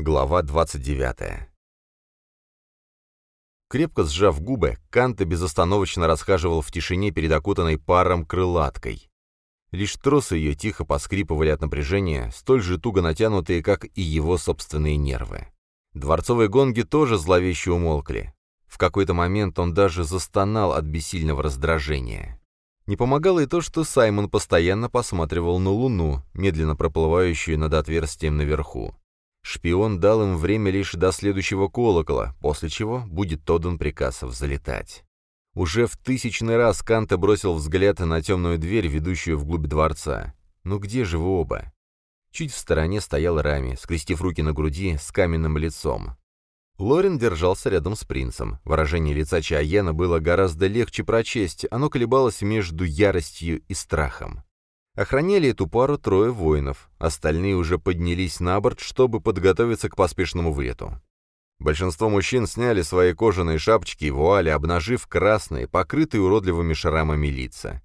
Глава 29. Крепко сжав губы, Канта безостановочно расхаживал в тишине перед окутанной паром крылаткой. Лишь тросы ее тихо поскрипывали от напряжения, столь же туго натянутые, как и его собственные нервы. Дворцовые гонги тоже зловеще умолкли. В какой-то момент он даже застонал от бессильного раздражения. Не помогало и то, что Саймон постоянно посматривал на Луну, медленно проплывающую над отверстием наверху. Шпион дал им время лишь до следующего колокола, после чего будет отдан приказ взлетать. Уже в тысячный раз Канта бросил взгляд на темную дверь, ведущую вглубь дворца. «Ну где же вы оба?» Чуть в стороне стоял Рами, скрестив руки на груди, с каменным лицом. Лорен держался рядом с принцем. Выражение лица Чаяна было гораздо легче прочесть, оно колебалось между яростью и страхом. Охраняли эту пару трое воинов, остальные уже поднялись на борт, чтобы подготовиться к поспешному вылету. Большинство мужчин сняли свои кожаные шапочки и вуали, обнажив красные, покрытые уродливыми шрамами лица.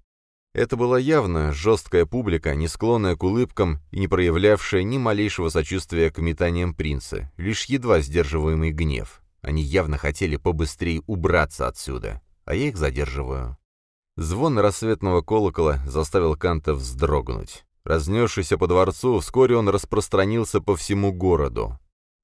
Это была явно жесткая публика, не склонная к улыбкам и не проявлявшая ни малейшего сочувствия к метаниям принца, лишь едва сдерживаемый гнев. Они явно хотели побыстрее убраться отсюда, а я их задерживаю. Звон рассветного колокола заставил Канта вздрогнуть. Разнесшийся по дворцу, вскоре он распространился по всему городу.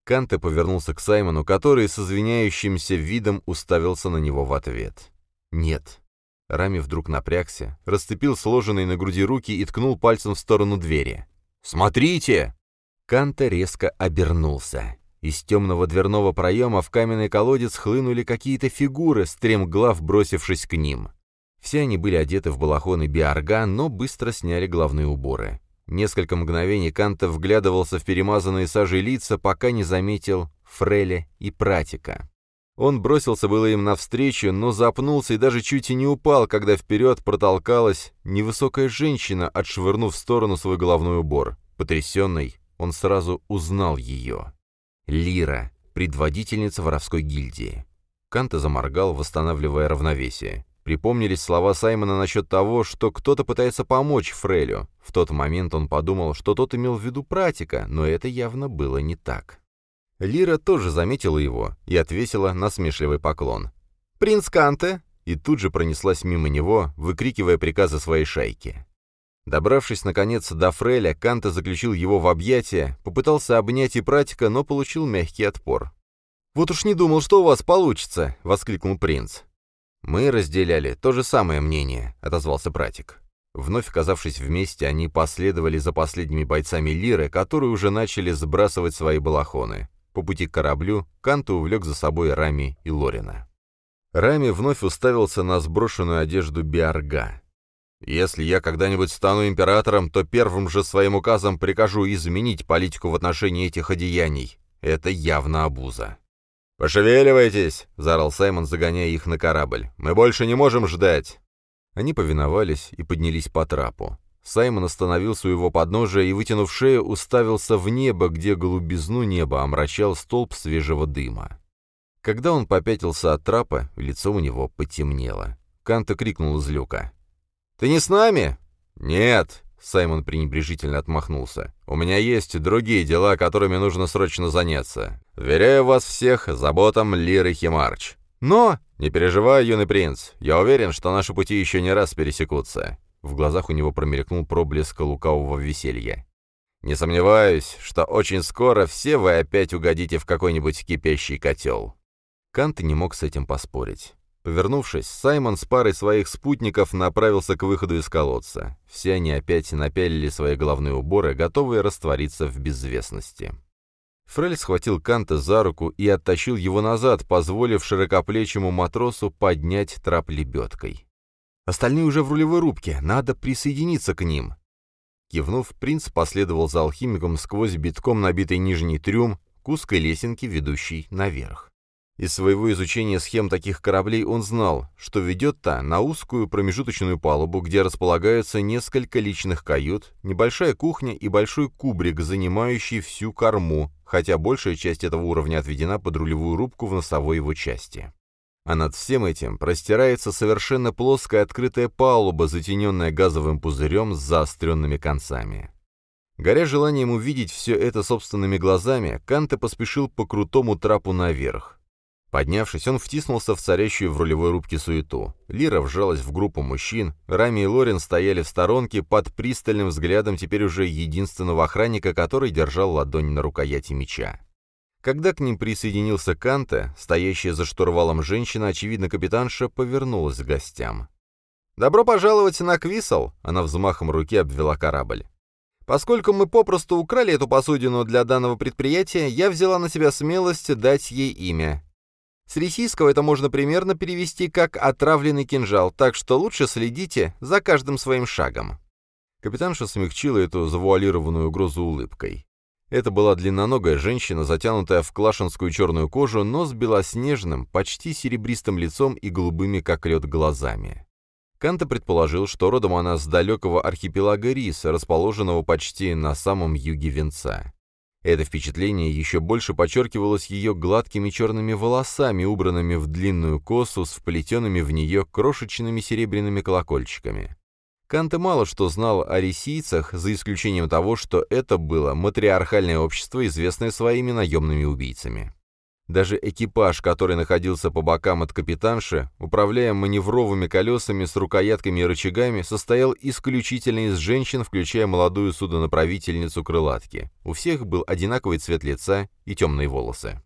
Канте повернулся к Саймону, который с извиняющимся видом уставился на него в ответ. «Нет». Рами вдруг напрягся, расцепил сложенные на груди руки и ткнул пальцем в сторону двери. «Смотрите!» Канте резко обернулся. Из темного дверного проема в каменный колодец хлынули какие-то фигуры, стремглав бросившись к ним. Все они были одеты в балахоны биарга, но быстро сняли главные уборы. Несколько мгновений Канта вглядывался в перемазанные сажей лица, пока не заметил Фреля и Пратика. Он бросился было им навстречу, но запнулся и даже чуть и не упал, когда вперед протолкалась невысокая женщина, отшвырнув в сторону свой головной убор. Потрясенный, он сразу узнал ее. Лира, предводительница воровской гильдии. Канта заморгал, восстанавливая равновесие. Припомнились слова Саймона насчет того, что кто-то пытается помочь Фрелю. В тот момент он подумал, что тот имел в виду пратика, но это явно было не так. Лира тоже заметила его и отвесила насмешливый поклон. «Принц Канте!» и тут же пронеслась мимо него, выкрикивая приказы своей шайки. Добравшись, наконец, до Фреля, Канта заключил его в объятия, попытался обнять и пратика, но получил мягкий отпор. «Вот уж не думал, что у вас получится!» — воскликнул принц. «Мы разделяли то же самое мнение», — отозвался Пратик. Вновь оказавшись вместе, они последовали за последними бойцами Лиры, которые уже начали сбрасывать свои балахоны. По пути к кораблю Канта увлек за собой Рами и Лорина. Рами вновь уставился на сброшенную одежду Биарга. «Если я когда-нибудь стану императором, то первым же своим указом прикажу изменить политику в отношении этих одеяний. Это явно обуза». «Пошевеливайтесь!» — заорал Саймон, загоняя их на корабль. «Мы больше не можем ждать!» Они повиновались и поднялись по трапу. Саймон остановился у его подножия и, вытянув шею, уставился в небо, где голубизну неба омрачал столб свежего дыма. Когда он попятился от трапа, лицо у него потемнело. Канта крикнул из люка. «Ты не с нами?» «Нет», Саймон пренебрежительно отмахнулся. «У меня есть другие дела, которыми нужно срочно заняться. Веряю вас всех заботам Лиры Химарч. Но...» «Не переживай, юный принц. Я уверен, что наши пути еще не раз пересекутся». В глазах у него промелькнул проблеск лукавого веселья. «Не сомневаюсь, что очень скоро все вы опять угодите в какой-нибудь кипящий котел». Кант не мог с этим поспорить. Повернувшись, Саймон с парой своих спутников направился к выходу из колодца. Все они опять напялили свои головные уборы, готовые раствориться в безвестности. Фрель схватил Канта за руку и оттащил его назад, позволив широкоплечему матросу поднять трап лебедкой. «Остальные уже в рулевой рубке, надо присоединиться к ним». Кивнув, принц последовал за алхимиком сквозь битком набитый нижний трюм к узкой лесенке, ведущей наверх. Из своего изучения схем таких кораблей он знал, что ведет та на узкую промежуточную палубу, где располагаются несколько личных кают, небольшая кухня и большой кубрик, занимающий всю корму, хотя большая часть этого уровня отведена под рулевую рубку в носовой его части. А над всем этим простирается совершенно плоская открытая палуба, затененная газовым пузырем с заостренными концами. Горя желанием увидеть все это собственными глазами, Канте поспешил по крутому трапу наверх. Поднявшись, он втиснулся в царящую в рулевой рубке суету. Лира вжалась в группу мужчин, Рами и Лорен стояли в сторонке под пристальным взглядом теперь уже единственного охранника, который держал ладонь на рукояти меча. Когда к ним присоединился Канте, стоящая за штурвалом женщина, очевидно, капитанша, повернулась к гостям. «Добро пожаловать на Квисл!» — она взмахом руки обвела корабль. «Поскольку мы попросту украли эту посудину для данного предприятия, я взяла на себя смелость дать ей имя с ресийского это можно примерно перевести как «отравленный кинжал», так что лучше следите за каждым своим шагом. Капитанша смягчила эту завуалированную угрозу улыбкой. Это была длинноногая женщина, затянутая в клашинскую черную кожу, но с белоснежным, почти серебристым лицом и голубыми, как лед, глазами. Канта предположил, что родом она с далекого архипелага Рис, расположенного почти на самом юге Венца. Это впечатление еще больше подчеркивалось ее гладкими черными волосами, убранными в длинную косу с вплетенными в нее крошечными серебряными колокольчиками. Канте мало что знал о ресийцах, за исключением того, что это было матриархальное общество, известное своими наемными убийцами. Даже экипаж, который находился по бокам от капитанши, управляя маневровыми колесами с рукоятками и рычагами, состоял исключительно из женщин, включая молодую судонаправительницу крылатки. У всех был одинаковый цвет лица и темные волосы.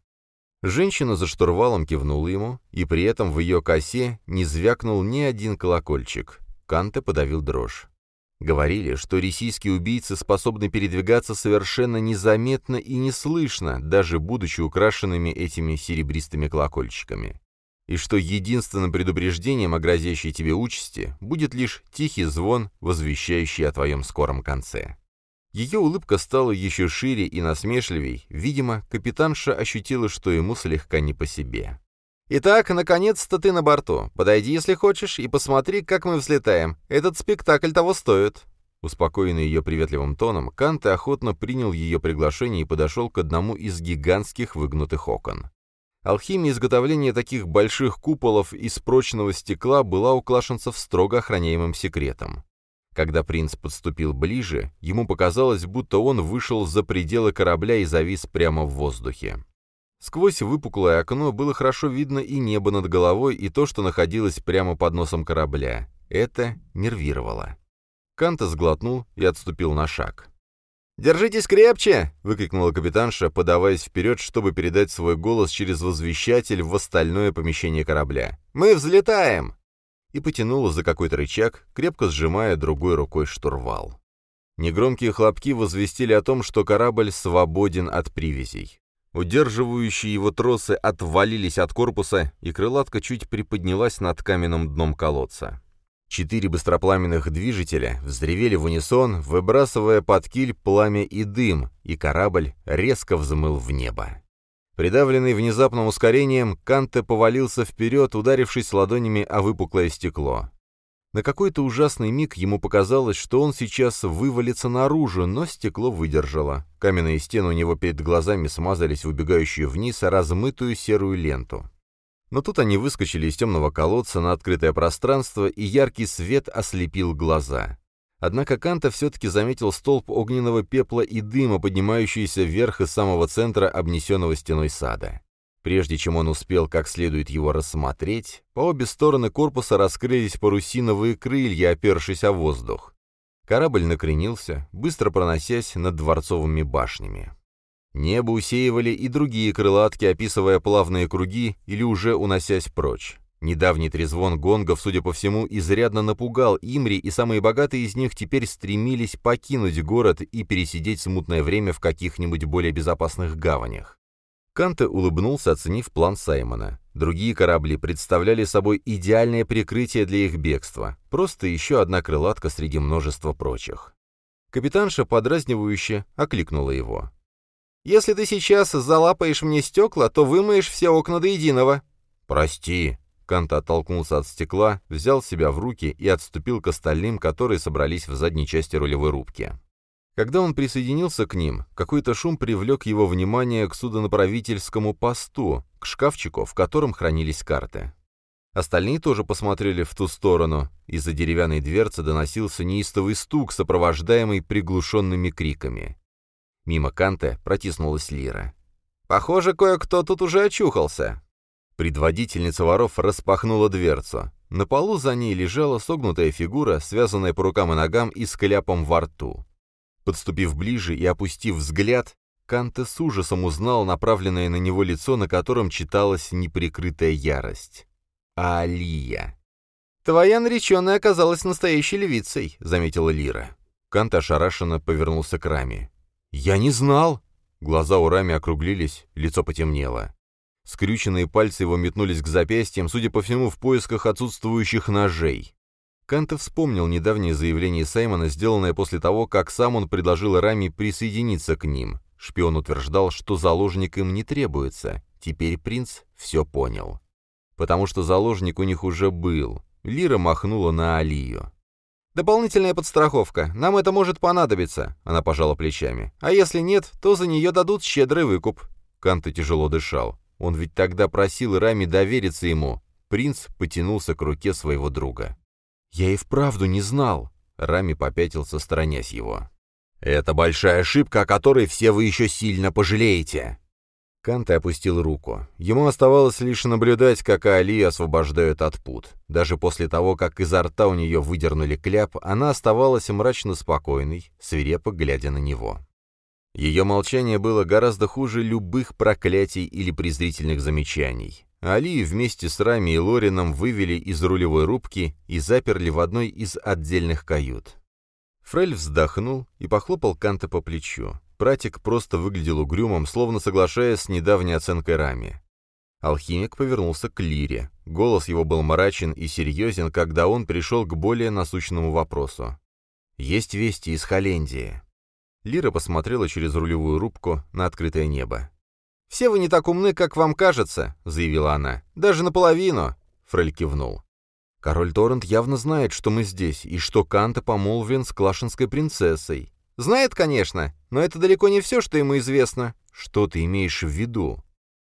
Женщина за штурвалом кивнула ему, и при этом в ее косе не звякнул ни один колокольчик. Канте подавил дрожь. Говорили, что российские убийцы способны передвигаться совершенно незаметно и неслышно, даже будучи украшенными этими серебристыми колокольчиками. И что единственным предупреждением о грозящей тебе участи будет лишь тихий звон, возвещающий о твоем скором конце. Ее улыбка стала еще шире и насмешливей, видимо, капитанша ощутила, что ему слегка не по себе. «Итак, наконец-то ты на борту. Подойди, если хочешь, и посмотри, как мы взлетаем. Этот спектакль того стоит». Успокоенный ее приветливым тоном, Канте охотно принял ее приглашение и подошел к одному из гигантских выгнутых окон. Алхимия изготовления таких больших куполов из прочного стекла была у клашенцев строго охраняемым секретом. Когда принц подступил ближе, ему показалось, будто он вышел за пределы корабля и завис прямо в воздухе. Сквозь выпуклое окно было хорошо видно и небо над головой, и то, что находилось прямо под носом корабля. Это нервировало. Канта сглотнул и отступил на шаг. «Держитесь крепче!» — выкрикнула капитанша, подаваясь вперед, чтобы передать свой голос через возвещатель в остальное помещение корабля. «Мы взлетаем!» И потянула за какой-то рычаг, крепко сжимая другой рукой штурвал. Негромкие хлопки возвестили о том, что корабль свободен от привязей. Удерживающие его тросы отвалились от корпуса, и крылатка чуть приподнялась над каменным дном колодца. Четыре быстропламенных движителя взревели в унисон, выбрасывая под киль пламя и дым, и корабль резко взмыл в небо. Придавленный внезапным ускорением, Канте повалился вперед, ударившись ладонями о выпуклое стекло. На какой-то ужасный миг ему показалось, что он сейчас вывалится наружу, но стекло выдержало. Каменные стены у него перед глазами смазались в убегающую вниз размытую серую ленту. Но тут они выскочили из темного колодца на открытое пространство, и яркий свет ослепил глаза. Однако Канта все-таки заметил столб огненного пепла и дыма, поднимающийся вверх из самого центра обнесенного стеной сада. Прежде чем он успел как следует его рассмотреть, по обе стороны корпуса раскрылись парусиновые крылья, опершись о воздух. Корабль накренился, быстро проносясь над дворцовыми башнями. Небо усеивали и другие крылатки, описывая плавные круги или уже уносясь прочь. Недавний трезвон гонгов, судя по всему, изрядно напугал Имри, и самые богатые из них теперь стремились покинуть город и пересидеть смутное время в каких-нибудь более безопасных гаванях. Канте улыбнулся, оценив план Саймона. Другие корабли представляли собой идеальное прикрытие для их бегства, просто еще одна крылатка среди множества прочих. Капитанша подразнивающе окликнула его. «Если ты сейчас залапаешь мне стекла, то вымоешь все окна до единого». «Прости». Канта оттолкнулся от стекла, взял себя в руки и отступил к остальным, которые собрались в задней части рулевой рубки. Когда он присоединился к ним, какой-то шум привлек его внимание к судонаправительскому посту, к шкафчику, в котором хранились карты. Остальные тоже посмотрели в ту сторону. Из-за деревянной дверцы доносился неистовый стук, сопровождаемый приглушенными криками. Мимо Канте протиснулась Лира. «Похоже, кое-кто тут уже очухался». Предводительница воров распахнула дверцу. На полу за ней лежала согнутая фигура, связанная по рукам и ногам и с кляпом во рту. Подступив ближе и опустив взгляд, Канте с ужасом узнал направленное на него лицо, на котором читалась неприкрытая ярость. Алия. «Твоя нареченная оказалась настоящей львицей», — заметила Лира. Кант ошарашенно повернулся к Раме. «Я не знал!» Глаза у Рами округлились, лицо потемнело. Скрюченные пальцы его метнулись к запястьям, судя по всему, в поисках отсутствующих ножей. Канта вспомнил недавнее заявление Саймона, сделанное после того, как сам он предложил Рами присоединиться к ним. Шпион утверждал, что заложник им не требуется. Теперь принц все понял потому что заложник у них уже был. Лира махнула на Алию. «Дополнительная подстраховка. Нам это может понадобиться», — она пожала плечами. «А если нет, то за нее дадут щедрый выкуп». Канта тяжело дышал. Он ведь тогда просил Рами довериться ему. Принц потянулся к руке своего друга. «Я и вправду не знал», — Рами попятился, сторонясь его. «Это большая ошибка, о которой все вы еще сильно пожалеете», Канте опустил руку. Ему оставалось лишь наблюдать, как Али освобождают от пут. Даже после того, как изо рта у нее выдернули кляп, она оставалась мрачно спокойной, свирепо глядя на него. Ее молчание было гораздо хуже любых проклятий или презрительных замечаний. Али вместе с Рами и Лорином вывели из рулевой рубки и заперли в одной из отдельных кают. Фрель вздохнул и похлопал Канта по плечу. Пратик просто выглядел угрюмым, словно соглашаясь с недавней оценкой Рами. Алхимик повернулся к Лире. Голос его был мрачен и серьезен, когда он пришел к более насущному вопросу. «Есть вести из Холлендии». Лира посмотрела через рулевую рубку на открытое небо. «Все вы не так умны, как вам кажется», — заявила она. «Даже наполовину», — Фрель кивнул. «Король Торрент явно знает, что мы здесь, и что Канта помолвлен с Клашинской принцессой. «Знает, конечно, но это далеко не все, что ему известно. Что ты имеешь в виду?»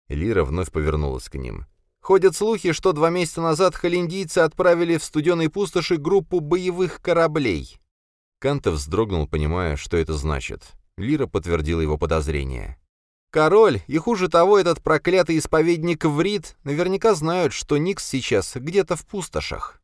Лира вновь повернулась к ним. «Ходят слухи, что два месяца назад холиндийцы отправили в студеной пустоши группу боевых кораблей». Кантов вздрогнул, понимая, что это значит. Лира подтвердила его подозрение. «Король, и хуже того, этот проклятый исповедник Врит наверняка знают, что Никс сейчас где-то в пустошах».